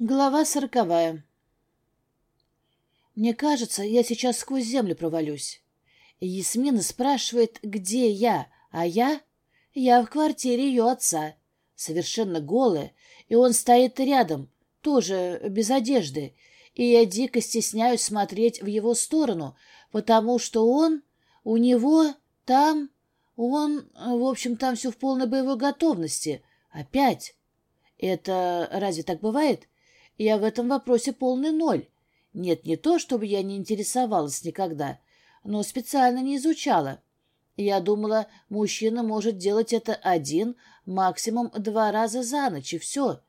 Глава сороковая. Мне кажется, я сейчас сквозь землю провалюсь. Ясмина спрашивает, где я, а я... Я в квартире ее отца, совершенно голая, и он стоит рядом, тоже без одежды, и я дико стесняюсь смотреть в его сторону, потому что он... У него там... Он... В общем, там все в полной боевой готовности. Опять. Это разве так бывает? Я в этом вопросе полный ноль. Нет, не то, чтобы я не интересовалась никогда, но специально не изучала. Я думала, мужчина может делать это один, максимум два раза за ночь, и все.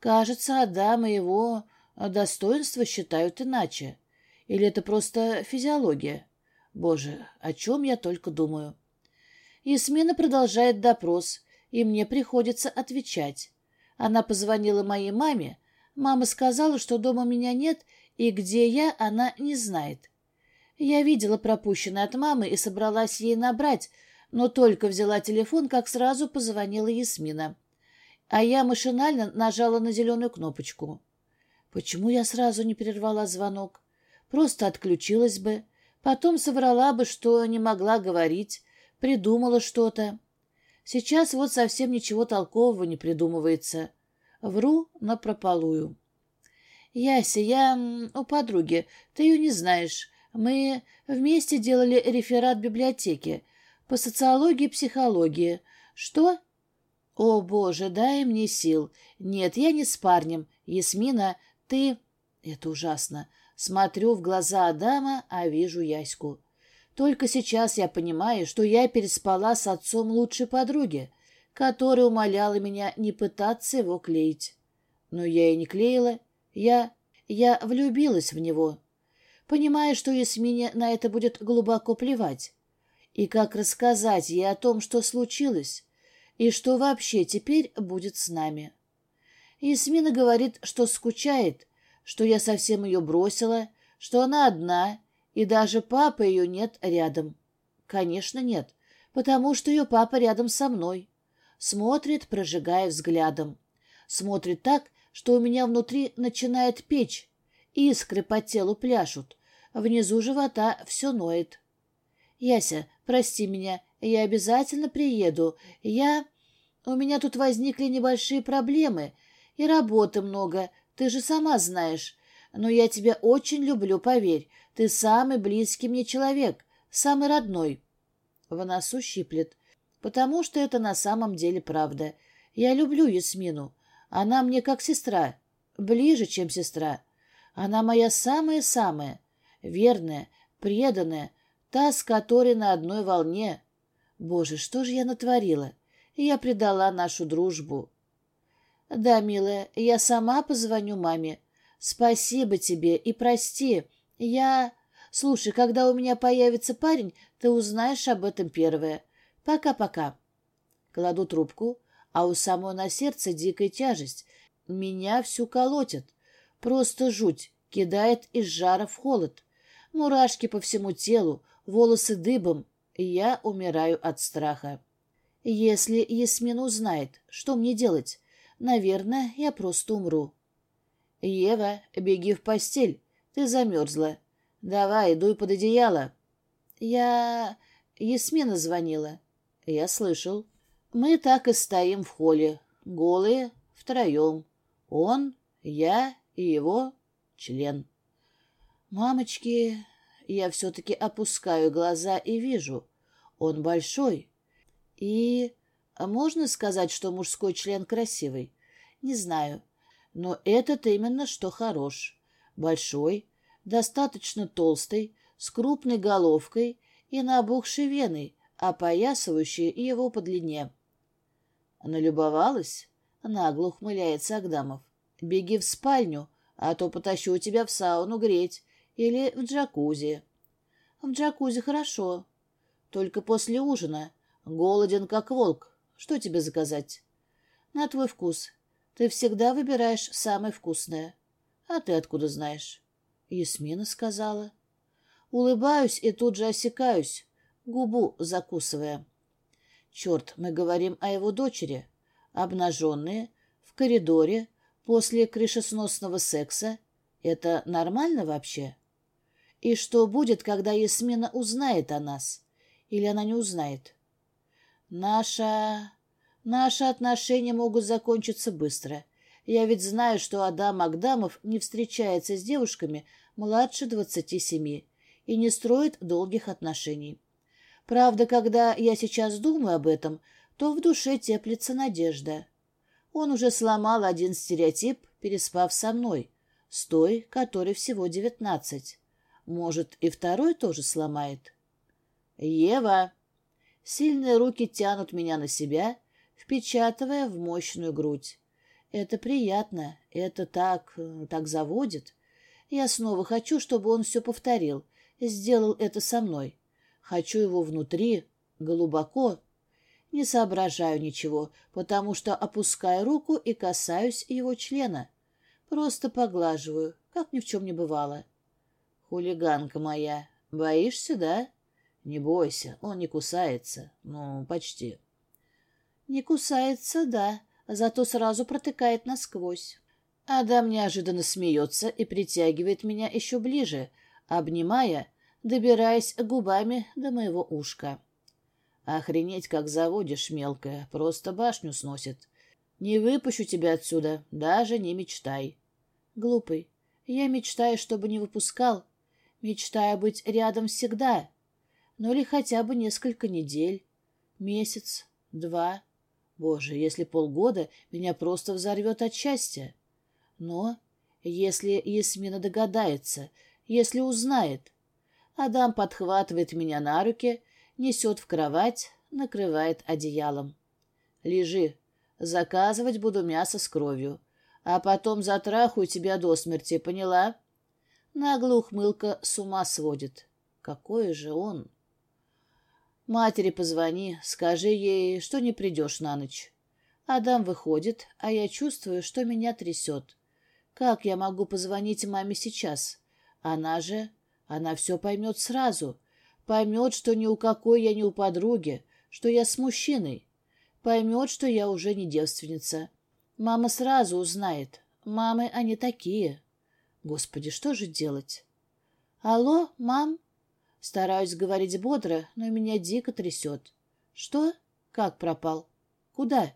Кажется, Адам и его достоинства считают иначе. Или это просто физиология? Боже, о чем я только думаю. Ясмина продолжает допрос, и мне приходится отвечать. Она позвонила моей маме, Мама сказала, что дома меня нет, и где я, она не знает. Я видела пропущенное от мамы и собралась ей набрать, но только взяла телефон, как сразу позвонила Ясмина. А я машинально нажала на зеленую кнопочку. Почему я сразу не прервала звонок? Просто отключилась бы. Потом соврала бы, что не могла говорить, придумала что-то. Сейчас вот совсем ничего толкового не придумывается. Вру напропалую. «Яся, я у подруги. Ты ее не знаешь. Мы вместе делали реферат в библиотеке по социологии и психологии. Что?» «О, Боже, дай мне сил. Нет, я не с парнем. Ясмина, ты...» «Это ужасно. Смотрю в глаза Адама, а вижу Яську. Только сейчас я понимаю, что я переспала с отцом лучшей подруги которая умоляла меня не пытаться его клеить. Но я и не клеила. Я... я влюбилась в него, понимая, что Ясмине на это будет глубоко плевать. И как рассказать ей о том, что случилось, и что вообще теперь будет с нами. Ясмина говорит, что скучает, что я совсем ее бросила, что она одна, и даже папа ее нет рядом. Конечно, нет, потому что ее папа рядом со мной. Смотрит, прожигая взглядом. Смотрит так, что у меня внутри начинает печь. Искры по телу пляшут. Внизу живота все ноет. «Яся, прости меня, я обязательно приеду. Я... У меня тут возникли небольшие проблемы. И работы много, ты же сама знаешь. Но я тебя очень люблю, поверь. Ты самый близкий мне человек, самый родной». В носу щиплет потому что это на самом деле правда. Я люблю Ясмину. Она мне как сестра, ближе, чем сестра. Она моя самая-самая, верная, преданная, та, с которой на одной волне. Боже, что же я натворила? Я предала нашу дружбу. Да, милая, я сама позвоню маме. Спасибо тебе и прости. Я... Слушай, когда у меня появится парень, ты узнаешь об этом первое. Пока-пока. Кладу трубку, а у самой на сердце дикая тяжесть. Меня всю колотит. Просто жуть, кидает из жара в холод. Мурашки по всему телу, волосы дыбом, я умираю от страха. Если Ясмин узнает, что мне делать, наверное, я просто умру. «Ева, беги в постель, ты замерзла. Давай, дуй под одеяло». «Я...» Ясмина звонила. Я слышал. Мы так и стоим в холле, голые, втроем. Он, я и его член. Мамочки, я все-таки опускаю глаза и вижу. Он большой. И... Можно сказать, что мужской член красивый? Не знаю. Но этот именно что хорош. Большой, достаточно толстый, с крупной головкой и набухшей веной, опоясывающие его по длине. Налюбовалась? Нагло ухмыляется Агдамов. Беги в спальню, а то потащу тебя в сауну греть или в джакузи. В джакузи хорошо. Только после ужина. Голоден, как волк. Что тебе заказать? На твой вкус. Ты всегда выбираешь самое вкусное. А ты откуда знаешь? Ясмина сказала. Улыбаюсь и тут же осекаюсь губу закусывая. Черт, мы говорим о его дочери. Обнаженные, в коридоре, После крышесносного секса это нормально вообще? И что будет, когда Ясмина узнает о нас? Или она не узнает? Наша... Наши отношения могут закончиться быстро. Я ведь знаю, что Адам Агдамов не встречается с девушками младше двадцати семи и не строит долгих отношений. Правда, когда я сейчас думаю об этом, то в душе теплится надежда. Он уже сломал один стереотип, переспав со мной, с той, которой всего девятнадцать. Может, и второй тоже сломает? «Ева!» Сильные руки тянут меня на себя, впечатывая в мощную грудь. Это приятно, это так, так заводит. Я снова хочу, чтобы он все повторил, сделал это со мной. Хочу его внутри, глубоко. Не соображаю ничего, потому что опускаю руку и касаюсь его члена. Просто поглаживаю, как ни в чем не бывало. Хулиганка моя, боишься, да? Не бойся, он не кусается. Ну, почти. Не кусается, да, зато сразу протыкает насквозь. Адам неожиданно смеется и притягивает меня еще ближе, обнимая, добираясь губами до моего ушка. Охренеть, как заводишь, мелкая, просто башню сносит. Не выпущу тебя отсюда, даже не мечтай. Глупый, я мечтаю, чтобы не выпускал. Мечтаю быть рядом всегда. Ну или хотя бы несколько недель, месяц, два. Боже, если полгода, меня просто взорвет от счастья. Но если Ясмина догадается, если узнает, Адам подхватывает меня на руки, несет в кровать, накрывает одеялом. «Лежи. Заказывать буду мясо с кровью. А потом затрахаю тебя до смерти, поняла?» Нагло ухмылка с ума сводит. Какой же он? Матери позвони, скажи ей, что не придешь на ночь. Адам выходит, а я чувствую, что меня трясет. Как я могу позвонить маме сейчас? Она же... Она все поймет сразу. Поймет, что ни у какой я не у подруги, что я с мужчиной. Поймет, что я уже не девственница. Мама сразу узнает. Мамы они такие. Господи, что же делать? Алло, мам? Стараюсь говорить бодро, но меня дико трясет. Что? Как пропал? Куда?